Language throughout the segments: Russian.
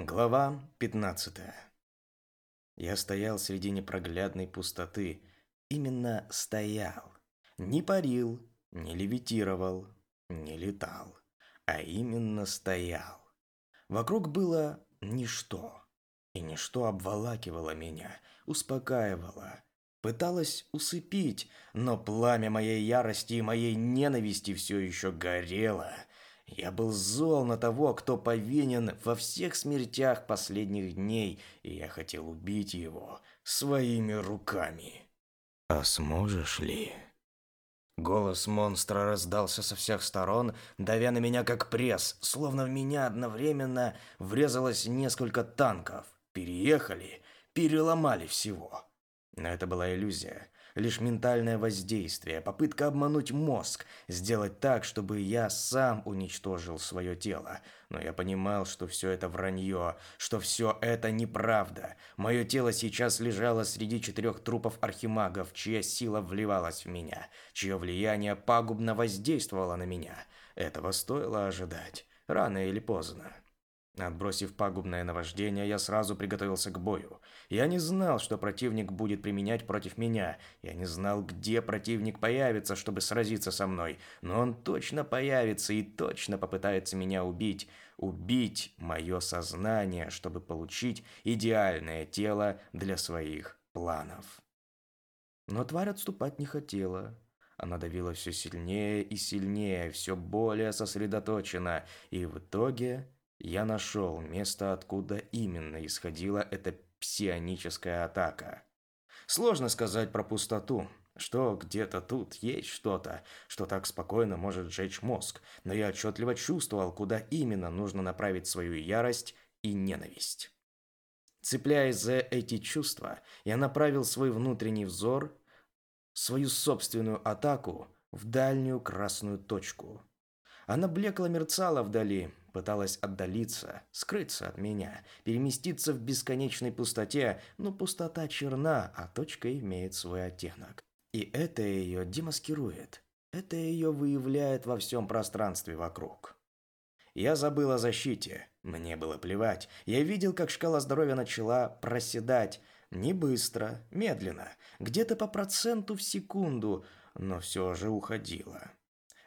Глава 15. Я стоял среди непроглядной пустоты. Именно стоял. Не парил, не левитировал, не летал. А именно стоял. Вокруг было ничто. И ничто обволакивало меня, успокаивало. Пыталось усыпить, но пламя моей ярости и моей ненависти все еще горело – я был зол на того, кто повинен во всех смертях последних дней, и я хотел убить его своими руками. А сможешь ли? Голос монстра раздался со всех сторон, давя на меня как пресс, словно в меня одновременно врезалось несколько танков. Переехали, переломали всего. Но это была иллюзия лишь ментальное воздействие, попытка обмануть мозг, сделать так, чтобы я сам уничтожил свое тело. Но я понимал, что все это вранье, что все это неправда. Мое тело сейчас лежало среди четырех трупов архимагов, чья сила вливалась в меня, чье влияние пагубно воздействовало на меня. Этого стоило ожидать, рано или поздно. Отбросив пагубное наваждение, я сразу приготовился к бою. Я не знал, что противник будет применять против меня. Я не знал, где противник появится, чтобы сразиться со мной. Но он точно появится и точно попытается меня убить. Убить мое сознание, чтобы получить идеальное тело для своих планов. Но тварь отступать не хотела. Она давила все сильнее и сильнее, все более сосредоточенно, и в итоге я нашел место, откуда именно исходила эта псионическая атака. Сложно сказать про пустоту, что где-то тут есть что-то, что так спокойно может сжечь мозг, но я отчетливо чувствовал, куда именно нужно направить свою ярость и ненависть. Цепляясь за эти чувства, я направил свой внутренний взор, свою собственную атаку в дальнюю красную точку. Она блекло мерцала вдали, пыталась отдалиться, скрыться от меня, переместиться в бесконечной пустоте, но пустота черна, а точка имеет свой оттенок. И это ее демаскирует. Это ее выявляет во всем пространстве вокруг. Я забыл о защите. Мне было плевать. Я видел, как шкала здоровья начала проседать. Не быстро, медленно, где-то по проценту в секунду, но все же уходила.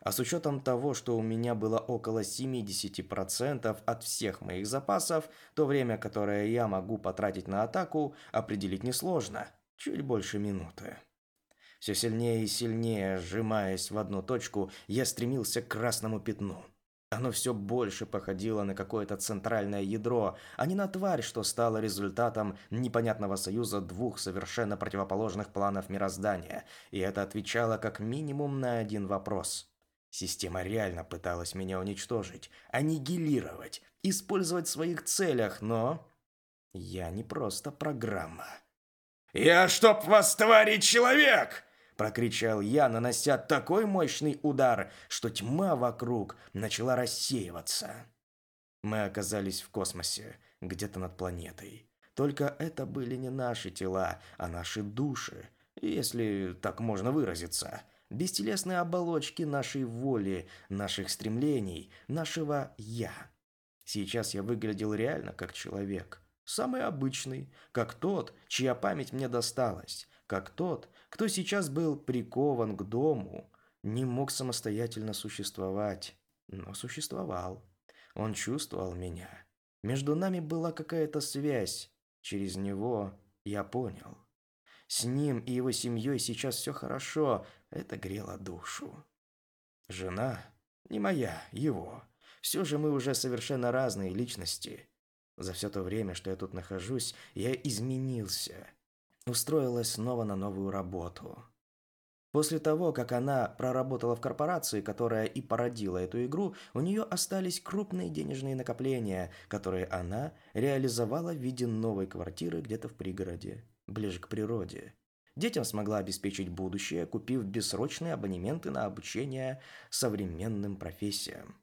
А с учетом того, что у меня было около 70% от всех моих запасов, то время, которое я могу потратить на атаку, определить несложно. Чуть больше минуты. Все сильнее и сильнее, сжимаясь в одну точку, я стремился к красному пятну. Оно все больше походило на какое-то центральное ядро, а не на тварь, что стало результатом непонятного союза двух совершенно противоположных планов мироздания. И это отвечало как минимум на один вопрос – Система реально пыталась меня уничтожить, аннигилировать, использовать в своих целях, но... Я не просто программа. «Я чтоб вас, твари, человек!» Прокричал я, нанося такой мощный удар, что тьма вокруг начала рассеиваться. Мы оказались в космосе, где-то над планетой. Только это были не наши тела, а наши души, если так можно выразиться бестелесные оболочки нашей воли, наших стремлений, нашего «я». Сейчас я выглядел реально как человек. Самый обычный, как тот, чья память мне досталась, как тот, кто сейчас был прикован к дому, не мог самостоятельно существовать, но существовал. Он чувствовал меня. Между нами была какая-то связь. Через него я понял. С ним и его семьей сейчас все хорошо, это грело душу. Жена не моя, его. Все же мы уже совершенно разные личности. За все то время, что я тут нахожусь, я изменился. Устроилась снова на новую работу. После того, как она проработала в корпорации, которая и породила эту игру, у нее остались крупные денежные накопления, которые она реализовала в виде новой квартиры где-то в пригороде ближе к природе. Детям смогла обеспечить будущее, купив бессрочные абонементы на обучение современным профессиям.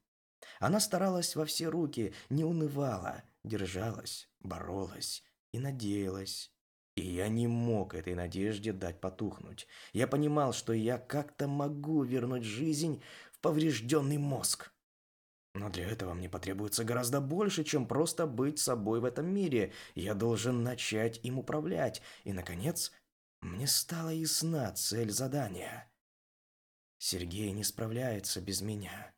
Она старалась во все руки, не унывала, держалась, боролась и надеялась. И я не мог этой надежде дать потухнуть. Я понимал, что я как-то могу вернуть жизнь в поврежденный мозг. Но для этого мне потребуется гораздо больше, чем просто быть собой в этом мире. Я должен начать им управлять. И, наконец, мне стала ясна цель задания. Сергей не справляется без меня.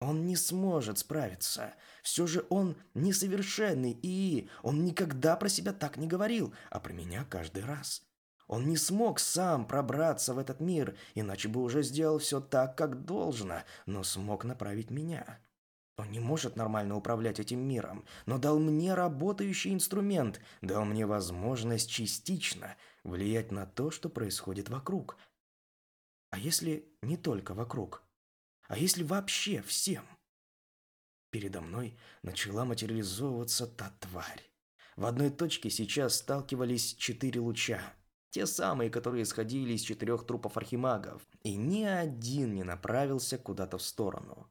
Он не сможет справиться. Все же он несовершенный и он никогда про себя так не говорил, а про меня каждый раз. Он не смог сам пробраться в этот мир, иначе бы уже сделал все так, как должно, но смог направить меня. Он не может нормально управлять этим миром, но дал мне работающий инструмент, дал мне возможность частично влиять на то, что происходит вокруг. А если не только вокруг? А если вообще всем? Передо мной начала материализовываться та тварь. В одной точке сейчас сталкивались четыре луча. Те самые, которые исходили из четырех трупов архимагов. И ни один не направился куда-то в сторону.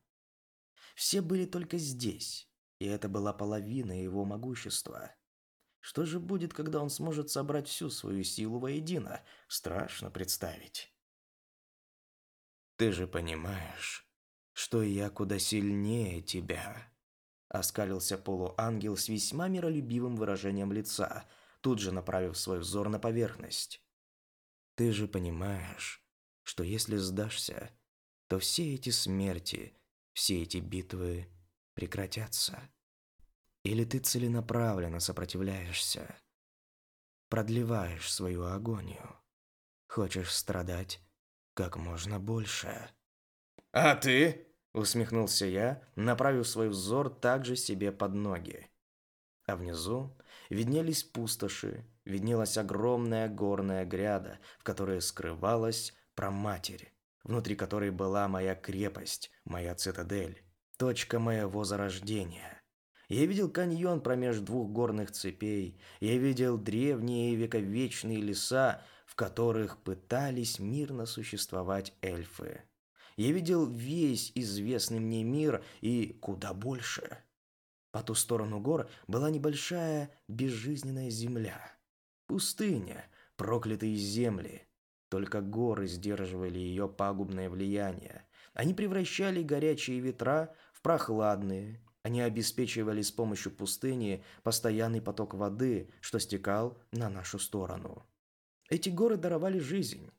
Все были только здесь. И это была половина его могущества. Что же будет, когда он сможет собрать всю свою силу воедино? Страшно представить. «Ты же понимаешь, что я куда сильнее тебя», Оскалился полуангел с весьма миролюбивым выражением лица, тут же направив свой взор на поверхность. «Ты же понимаешь, что если сдашься, то все эти смерти, все эти битвы прекратятся. Или ты целенаправленно сопротивляешься, продлеваешь свою агонию, хочешь страдать как можно больше». «А ты?» – усмехнулся я, направив свой взор также себе под ноги. А внизу виднелись пустоши, виднелась огромная горная гряда, в которой скрывалась проматерь, внутри которой была моя крепость, моя цитадель, точка моего зарождения. Я видел каньон промеж двух горных цепей, я видел древние вековечные леса, в которых пытались мирно существовать эльфы. Я видел весь известный мне мир и куда больше. По ту сторону гор была небольшая безжизненная земля. Пустыня, проклятые земли. Только горы сдерживали ее пагубное влияние. Они превращали горячие ветра в прохладные. Они обеспечивали с помощью пустыни постоянный поток воды, что стекал на нашу сторону. Эти горы даровали жизнь.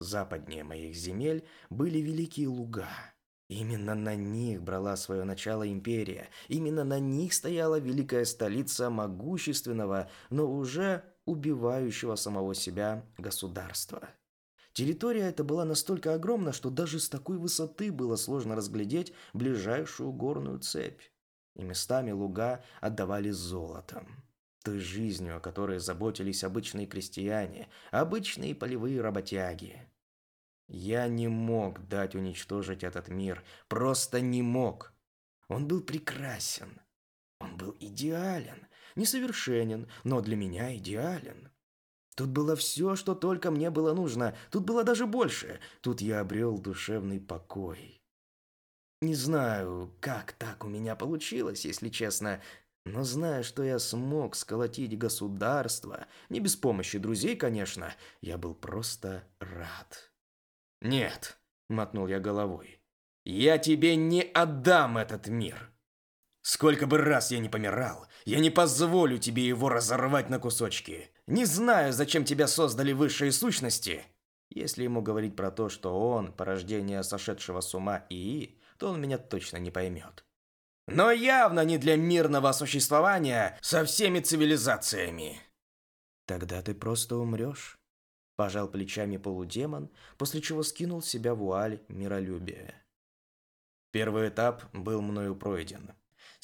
Западнее моих земель были великие луга – Именно на них брала свое начало империя. Именно на них стояла великая столица могущественного, но уже убивающего самого себя государства. Территория эта была настолько огромна, что даже с такой высоты было сложно разглядеть ближайшую горную цепь. И местами луга отдавали золотом. Той жизнью, о которой заботились обычные крестьяне, обычные полевые работяги. Я не мог дать уничтожить этот мир, просто не мог. Он был прекрасен. Он был идеален, несовершенен, но для меня идеален. Тут было все, что только мне было нужно. Тут было даже больше. Тут я обрел душевный покой. Не знаю, как так у меня получилось, если честно, но зная, что я смог сколотить государство, не без помощи друзей, конечно, я был просто рад. «Нет», — мотнул я головой, — «я тебе не отдам этот мир. Сколько бы раз я не помирал, я не позволю тебе его разорвать на кусочки. Не знаю, зачем тебя создали высшие сущности». Если ему говорить про то, что он порождение сошедшего с ума ИИ, то он меня точно не поймет. Но явно не для мирного существования со всеми цивилизациями. Тогда ты просто умрешь. Пожал плечами полудемон, после чего скинул с себя вуаль миролюбия. Первый этап был мною пройден.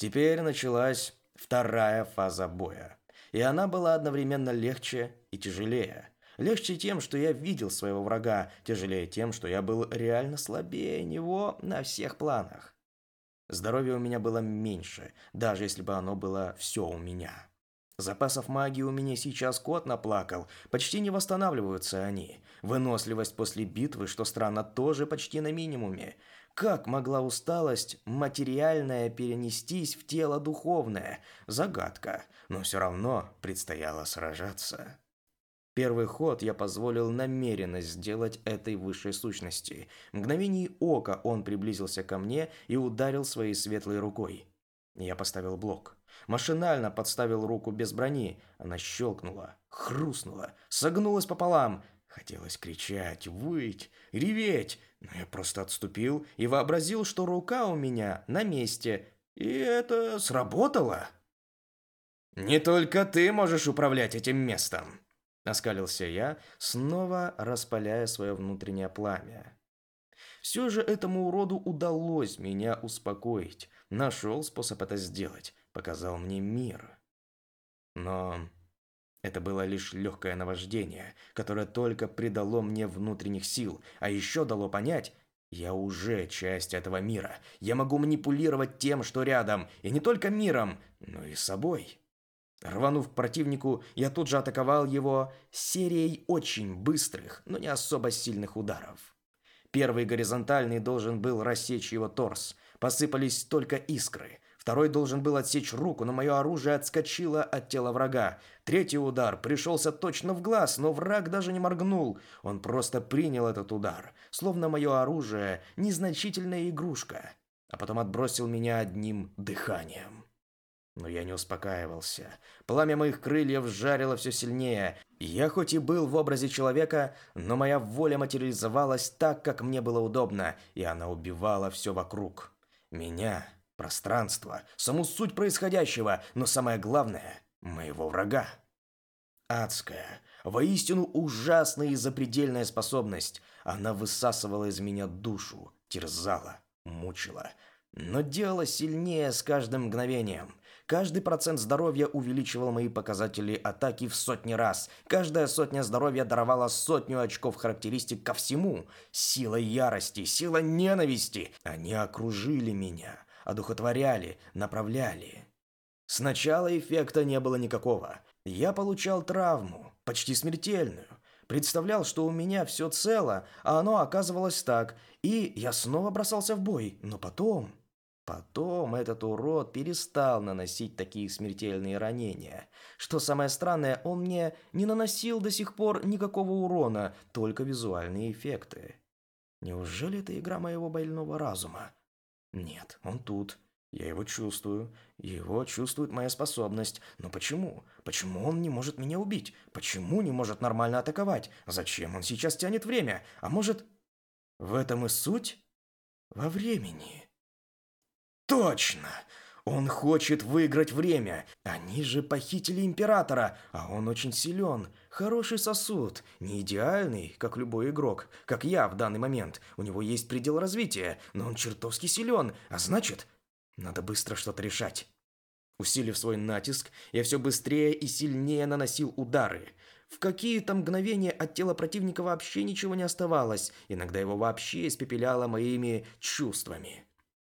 Теперь началась вторая фаза боя. И она была одновременно легче и тяжелее. Легче тем, что я видел своего врага, тяжелее тем, что я был реально слабее него на всех планах. Здоровья у меня было меньше, даже если бы оно было все у меня. Запасов магии у меня сейчас кот наплакал, почти не восстанавливаются они. Выносливость после битвы, что странно, тоже почти на минимуме. Как могла усталость материальная перенестись в тело духовное? Загадка, но все равно предстояло сражаться. Первый ход я позволил намеренно сделать этой высшей сущности. В мгновение ока он приблизился ко мне и ударил своей светлой рукой. Я поставил блок. Машинально подставил руку без брони. Она щелкнула, хрустнула, согнулась пополам. Хотелось кричать, выть, реветь, но я просто отступил и вообразил, что рука у меня на месте. И это сработало. «Не только ты можешь управлять этим местом», — оскалился я, снова распаляя свое внутреннее пламя. Все же этому уроду удалось меня успокоить. Нашел способ это сделать, показал мне мир. Но это было лишь легкое наваждение, которое только придало мне внутренних сил, а еще дало понять, я уже часть этого мира. Я могу манипулировать тем, что рядом, и не только миром, но и собой. Рванув к противнику, я тут же атаковал его серией очень быстрых, но не особо сильных ударов. Первый горизонтальный должен был рассечь его торс. Посыпались только искры. Второй должен был отсечь руку, но мое оружие отскочило от тела врага. Третий удар пришелся точно в глаз, но враг даже не моргнул. Он просто принял этот удар, словно мое оружие – незначительная игрушка. А потом отбросил меня одним дыханием. Но я не успокаивался. Пламя моих крыльев жарило все сильнее. Я хоть и был в образе человека, но моя воля материализовалась так, как мне было удобно, и она убивала все вокруг. Меня, пространство, саму суть происходящего, но самое главное – моего врага. Адская, воистину ужасная и запредельная способность. Она высасывала из меня душу, терзала, мучила, но делала сильнее с каждым мгновением. Каждый процент здоровья увеличивал мои показатели атаки в сотни раз. Каждая сотня здоровья даровала сотню очков характеристик ко всему. Сила ярости, сила ненависти. Они окружили меня, одухотворяли, направляли. Сначала эффекта не было никакого. Я получал травму, почти смертельную. Представлял, что у меня все цело, а оно оказывалось так. И я снова бросался в бой. Но потом... Потом этот урод перестал наносить такие смертельные ранения. Что самое странное, он мне не наносил до сих пор никакого урона, только визуальные эффекты. Неужели это игра моего больного разума? Нет, он тут. Я его чувствую. Его чувствует моя способность. Но почему? Почему он не может меня убить? Почему не может нормально атаковать? Зачем он сейчас тянет время? А может... В этом и суть? Во времени. Точно! Он хочет выиграть время. Они же похитили императора, а он очень силен. Хороший сосуд. Не идеальный, как любой игрок. Как я в данный момент. У него есть предел развития, но он чертовски силен. А значит, надо быстро что-то решать. Усилив свой натиск, я все быстрее и сильнее наносил удары. В какие-то мгновения от тела противника вообще ничего не оставалось. Иногда его вообще испепеляло моими чувствами.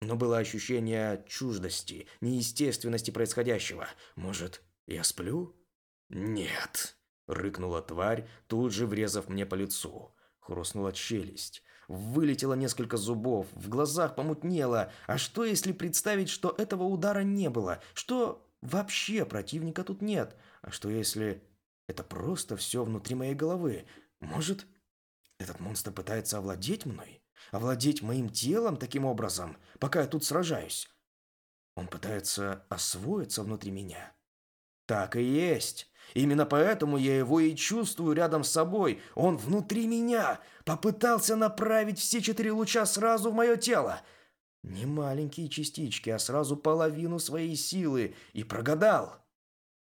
Но было ощущение чуждости, неестественности происходящего. Может, я сплю? Нет, рыкнула тварь, тут же врезав мне по лицу. Хрустнула челюсть. Вылетело несколько зубов, в глазах помутнело. А что, если представить, что этого удара не было? Что вообще противника тут нет? А что, если это просто все внутри моей головы? Может, этот монстр пытается овладеть мной? овладеть моим телом таким образом, пока я тут сражаюсь. Он пытается освоиться внутри меня. Так и есть. Именно поэтому я его и чувствую рядом с собой. Он внутри меня. Попытался направить все четыре луча сразу в мое тело. Не маленькие частички, а сразу половину своей силы. И прогадал.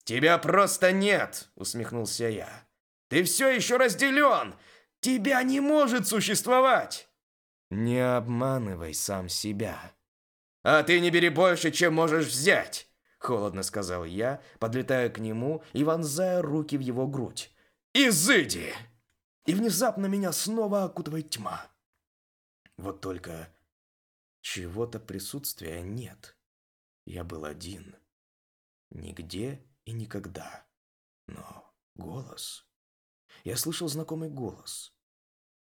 «Тебя просто нет!» — усмехнулся я. «Ты все еще разделен! Тебя не может существовать!» Не обманывай сам себя. А ты не бери больше, чем можешь взять, холодно сказал я, подлетая к нему и вонзая руки в его грудь. Изыди! И внезапно меня снова окутывает тьма. Вот только чего-то присутствия нет. Я был один. Нигде и никогда. Но голос... Я слышал знакомый голос.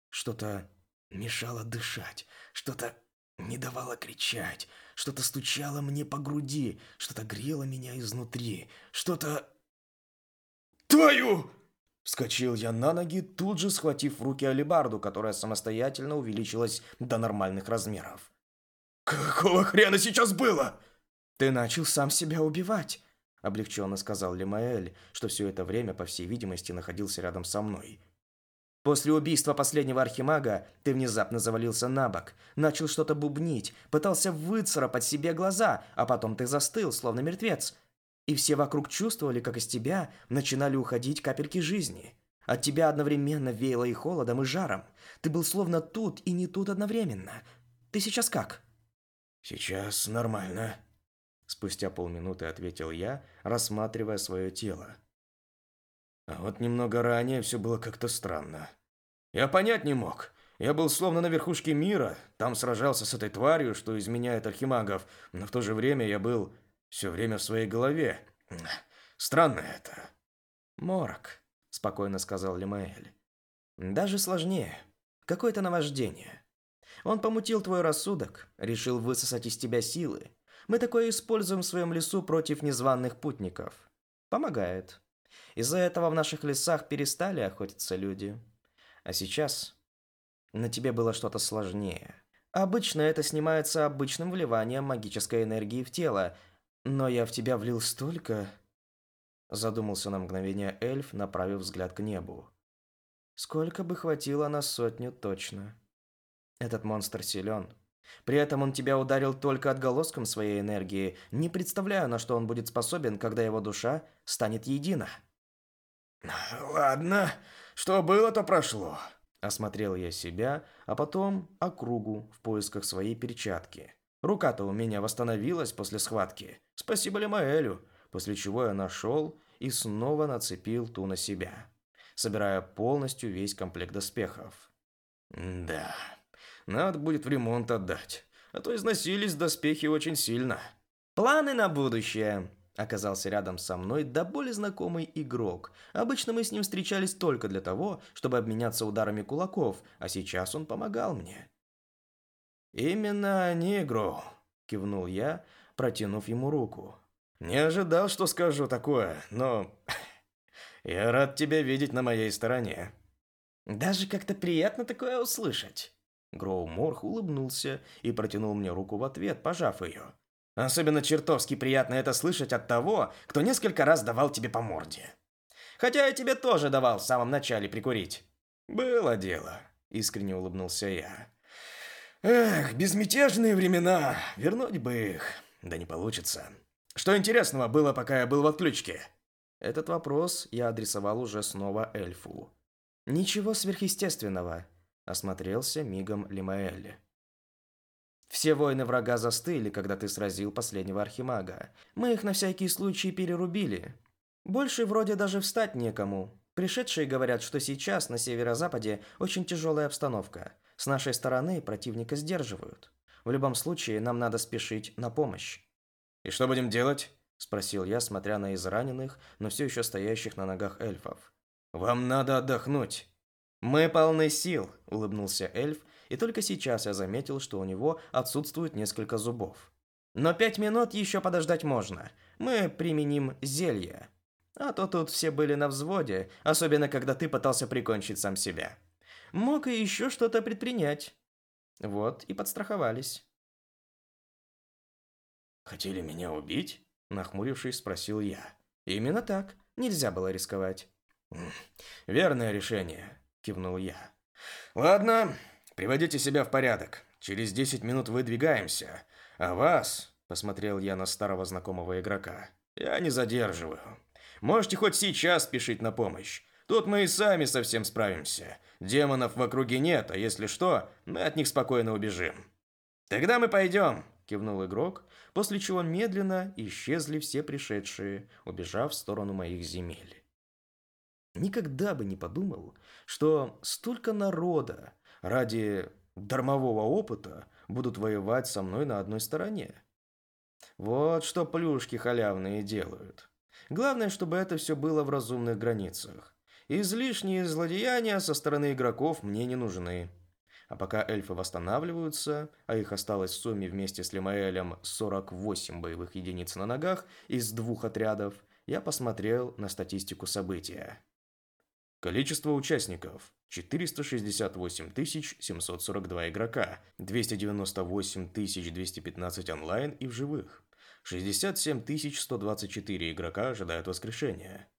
Что-то Мешало дышать, что-то не давало кричать, что-то стучало мне по груди, что-то грело меня изнутри, что-то... «Твою!» Вскочил я на ноги, тут же схватив в руки алебарду, которая самостоятельно увеличилась до нормальных размеров. «Какого хрена сейчас было?» «Ты начал сам себя убивать», — облегченно сказал Лемаэль, что все это время, по всей видимости, находился рядом со мной. После убийства последнего архимага ты внезапно завалился на бок, начал что-то бубнить, пытался выцарапать себе глаза, а потом ты застыл, словно мертвец. И все вокруг чувствовали, как из тебя начинали уходить капельки жизни. От тебя одновременно веяло и холодом, и жаром. Ты был словно тут и не тут одновременно. Ты сейчас как? Сейчас нормально. Спустя полминуты ответил я, рассматривая свое тело. А вот немного ранее все было как-то странно. Я понять не мог. Я был словно на верхушке мира, там сражался с этой тварью, что изменяет архимагов, но в то же время я был все время в своей голове. Странно это. Морок, спокойно сказал Лимаэль. Даже сложнее. Какое-то наваждение. Он помутил твой рассудок, решил высосать из тебя силы. Мы такое используем в своем лесу против незваных путников. Помогает. Из-за этого в наших лесах перестали охотиться люди. А сейчас на тебе было что-то сложнее. Обычно это снимается обычным вливанием магической энергии в тело, но я в тебя влил столько... Задумался на мгновение эльф, направив взгляд к небу. Сколько бы хватило на сотню точно. Этот монстр силен. При этом он тебя ударил только отголоском своей энергии. Не представляю, на что он будет способен, когда его душа станет едина. «Ладно, что было, то прошло», – осмотрел я себя, а потом округу в поисках своей перчатки. Рука-то у меня восстановилась после схватки. Спасибо Лемаэлю, после чего я нашел и снова нацепил ту на себя, собирая полностью весь комплект доспехов. Да, надо будет в ремонт отдать, а то износились доспехи очень сильно. Планы на будущее. Оказался рядом со мной до боли знакомый игрок. Обычно мы с ним встречались только для того, чтобы обменяться ударами кулаков, а сейчас он помогал мне. «Именно негру», – кивнул я, протянув ему руку. «Не ожидал, что скажу такое, но я рад тебя видеть на моей стороне». «Даже как-то приятно такое услышать». Гроу Морх улыбнулся и протянул мне руку в ответ, пожав ее. Особенно чертовски приятно это слышать от того, кто несколько раз давал тебе по морде. Хотя я тебе тоже давал в самом начале прикурить. Было дело, искренне улыбнулся я. Эх, безмятежные времена, вернуть бы их. Да не получится. Что интересного было, пока я был в отключке? Этот вопрос я адресовал уже снова эльфу. Ничего сверхъестественного, осмотрелся мигом Лимаэль. Все воины врага застыли, когда ты сразил последнего архимага. Мы их на всякий случай перерубили. Больше вроде даже встать некому. Пришедшие говорят, что сейчас на северо-западе очень тяжелая обстановка. С нашей стороны противника сдерживают. В любом случае, нам надо спешить на помощь. «И что будем делать?» – спросил я, смотря на израненных, но все еще стоящих на ногах эльфов. «Вам надо отдохнуть». «Мы полны сил», – улыбнулся эльф, и только сейчас я заметил, что у него отсутствует несколько зубов. Но пять минут еще подождать можно. Мы применим зелье. А то тут все были на взводе, особенно когда ты пытался прикончить сам себя. Мог и еще что-то предпринять. Вот и подстраховались. «Хотели меня убить?» – нахмурившись, спросил я. «Именно так. Нельзя было рисковать». «Верное решение», – кивнул я. «Ладно, Приводите себя в порядок. Через 10 минут выдвигаемся. А вас, посмотрел я на старого знакомого игрока, я не задерживаю. Можете хоть сейчас спешить на помощь. Тут мы и сами совсем справимся. Демонов в округе нет, а если что, мы от них спокойно убежим. Тогда мы пойдем, кивнул игрок, после чего медленно исчезли все пришедшие, убежав в сторону моих земель. Никогда бы не подумал, что столько народа ради дармового опыта будут воевать со мной на одной стороне. Вот что плюшки халявные делают. Главное, чтобы это все было в разумных границах. Излишние злодеяния со стороны игроков мне не нужны. А пока эльфы восстанавливаются, а их осталось в сумме вместе с Лимаэлем 48 боевых единиц на ногах из двух отрядов, я посмотрел на статистику события. Количество участников 468 742 игрока, 298 215 онлайн и в живых. 67 124 игрока ожидают воскрешения.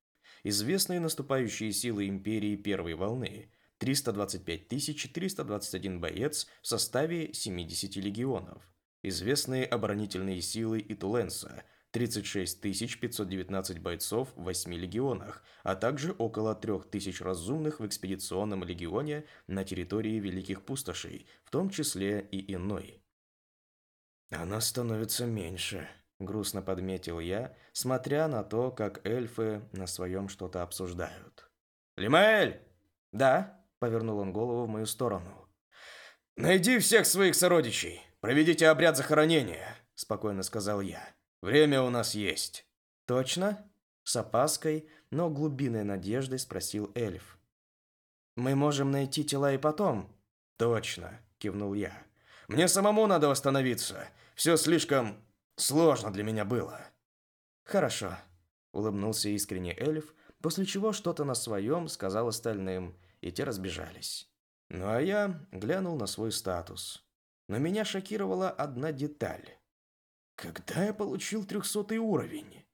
Известные наступающие силы Империи первой волны 325 421 боец в составе 70 легионов. Известные оборонительные силы Итуленса 36 519 бойцов в 8 легионах, а также около 3000 разумных в экспедиционном легионе на территории Великих Пустошей, в том числе и иной. Она становится меньше, грустно подметил я, смотря на то, как эльфы на своем что-то обсуждают. «Лимаэль!» «Да», — повернул он голову в мою сторону. «Найди всех своих сородичей, проведите обряд захоронения», — спокойно сказал я. «Время у нас есть». «Точно?» — с опаской, но глубинной надеждой спросил эльф. «Мы можем найти тела и потом». «Точно», — кивнул я. «Мне самому надо восстановиться. Все слишком Сложно для меня было. Хорошо, улыбнулся искренне эльф, после чего что-то на своем сказал остальным, и те разбежались. Ну а я глянул на свой статус. Но меня шокировала одна деталь. Когда я получил трехсотый уровень?